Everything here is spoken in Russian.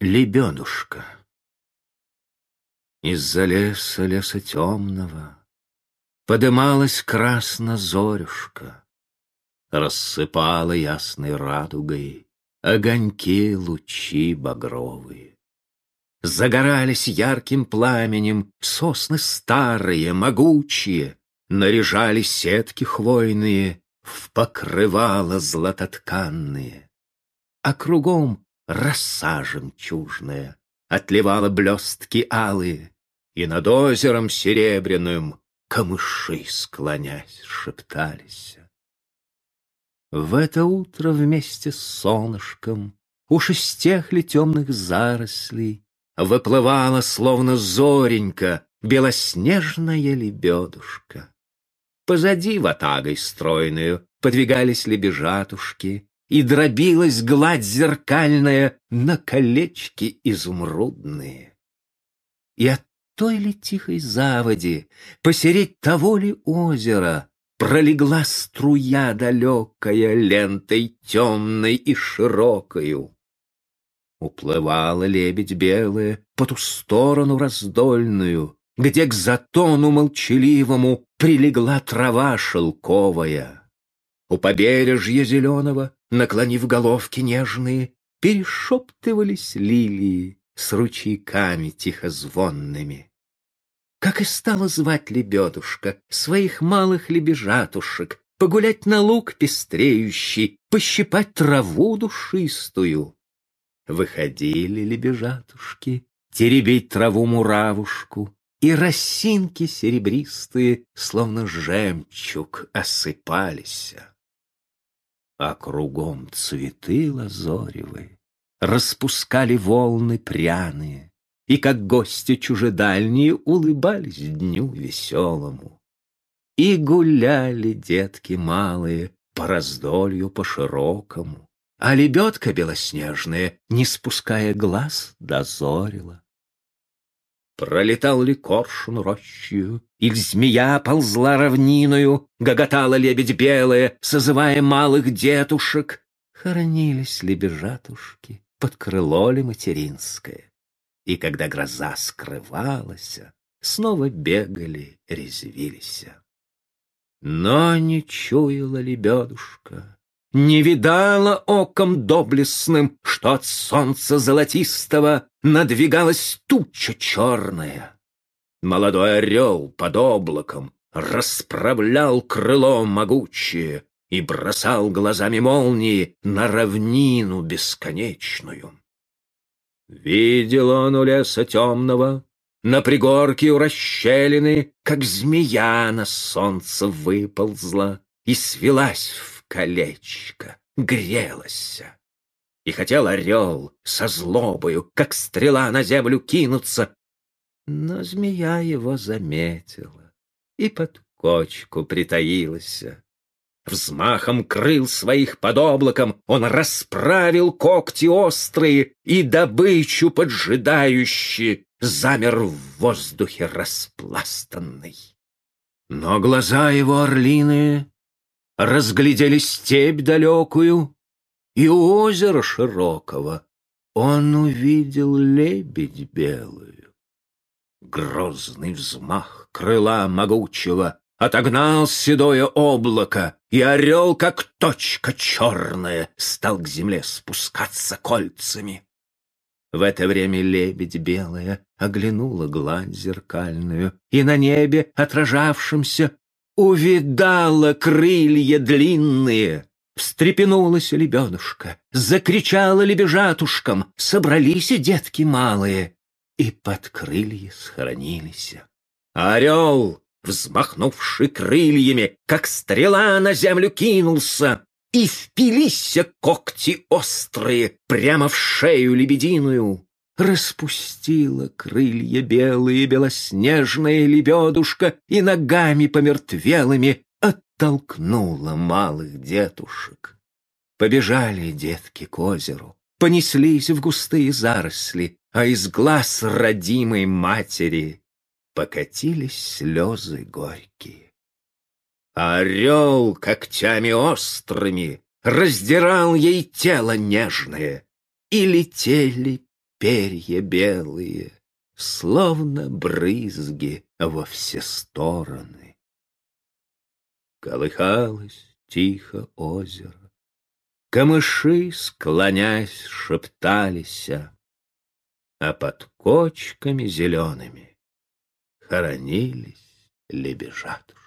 Лебедушка. Из-за леса, леса темного, Подымалась красно зорюшка, Рассыпала ясной радугой Огоньки лучи багровые. Загорались ярким пламенем Сосны старые, могучие, Наряжали сетки хвойные В покрывала златотканные. А кругом роса жемчужная отливала блестки алые, и над озером серебряным камыши, склонясь, шептались. В это утро вместе с солнышком уж из темных зарослей выплывала, словно зоренька, белоснежная лебедушка. Позади ватагой стройную подвигались лебежатушки, и дробилась гладь зеркальная на колечки изумрудные. И от той ли тихой заводи, посереть того ли озера, пролегла струя далекая лентой темной и широкою. Уплывала лебедь белая по ту сторону раздольную, где к затону молчаливому прилегла трава шелковая. У побережья зеленого, наклонив головки нежные, Перешептывались лилии с ручейками тихозвонными. Как и стала звать лебедушка своих малых лебежатушек, Погулять на луг пестреющий, пощипать траву душистую. Выходили лебежатушки теребить траву муравушку, и росинки серебристые, словно жемчуг, осыпались а кругом цветы лазоревые, распускали волны пряные, и, как гости чужедальние, улыбались дню веселому. И гуляли детки малые по раздолью по широкому, а лебедка белоснежная, не спуская глаз, дозорила. Пролетал ли коршун рощью, или змея ползла равниною, гоготала лебедь белая, созывая малых детушек, хоронились ли бежатушки, под крыло ли материнское. И когда гроза скрывалась, снова бегали, резвились. Но не чуяла лебедушка, не видала оком доблестным, что от солнца золотистого надвигалась туча черная. Молодой орел под облаком расправлял крыло могучее и бросал глазами молнии на равнину бесконечную. Видел он у леса темного, на пригорке у расщелины, как змея на солнце выползла и свелась в колечко, грелось. И хотел орел со злобою, как стрела на землю кинуться, но змея его заметила и под кочку притаилась. Взмахом крыл своих под облаком он расправил когти острые и добычу поджидающий замер в воздухе распластанный. Но глаза его орлиные разглядели степь далекую и озеро широкого. Он увидел лебедь белую. Грозный взмах крыла могучего отогнал седое облако, и орел, как точка черная, стал к земле спускаться кольцами. В это время лебедь белая оглянула гладь зеркальную, и на небе, отражавшемся, увидала крылья длинные. Встрепенулась лебедушка, закричала лебежатушкам, собрались и детки малые, и под крылья схоронились. Орел, взмахнувший крыльями, как стрела на землю кинулся, и впились когти острые прямо в шею лебединую распустила крылья белые белоснежная лебедушка и ногами помертвелыми оттолкнула малых детушек. Побежали детки к озеру, понеслись в густые заросли, а из глаз родимой матери покатились слезы горькие. Орел когтями острыми раздирал ей тело нежное, и летели перья белые, словно брызги во все стороны. Колыхалось тихо озеро, камыши, склонясь, шептались, а под кочками зелеными хоронились лебежат.